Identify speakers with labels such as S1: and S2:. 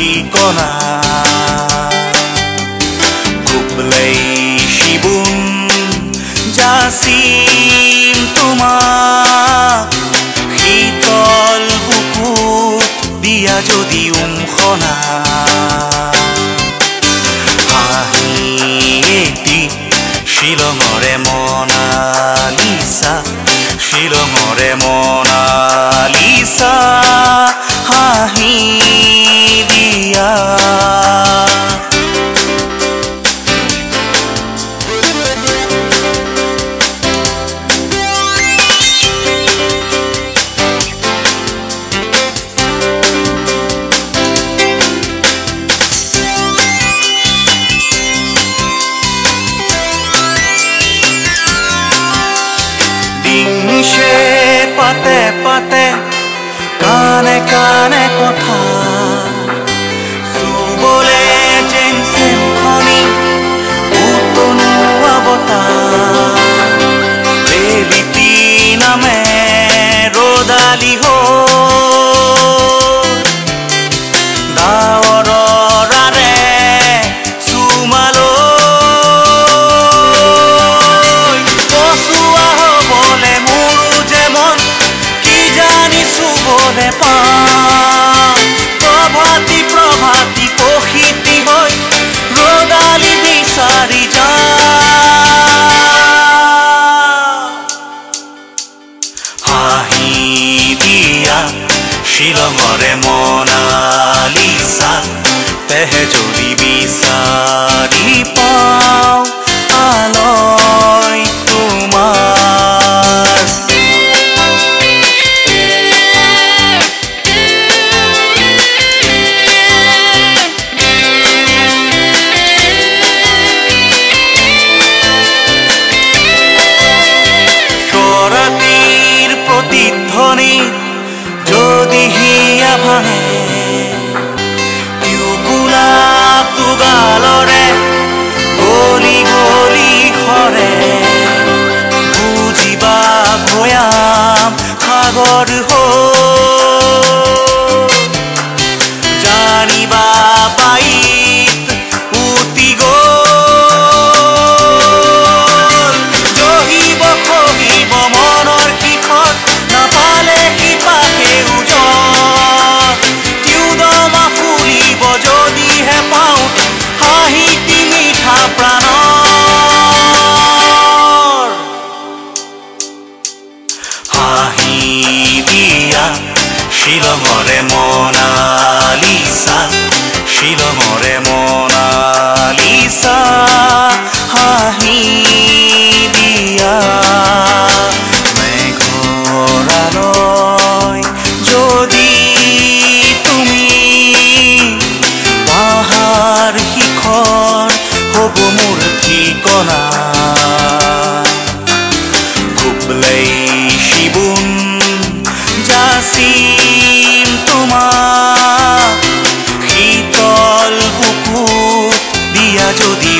S1: ঠিকনা গুবলেই শিবুম জাসিম তোমাক শীতল বুকুত দিয়া যদি উমখনা। হাঁহিয়েটি শ্বিলঙৰে মনালিচা শ্বিলঙৰে মনালিচা হাঁহি দিয়া পাতে পাতে কানে কানে Cali, पहचोरी भी सारी पा るほジャニババイ খুবলেই শিবুন জাসিম তোমার শীতল বুকুত দিয়া যদি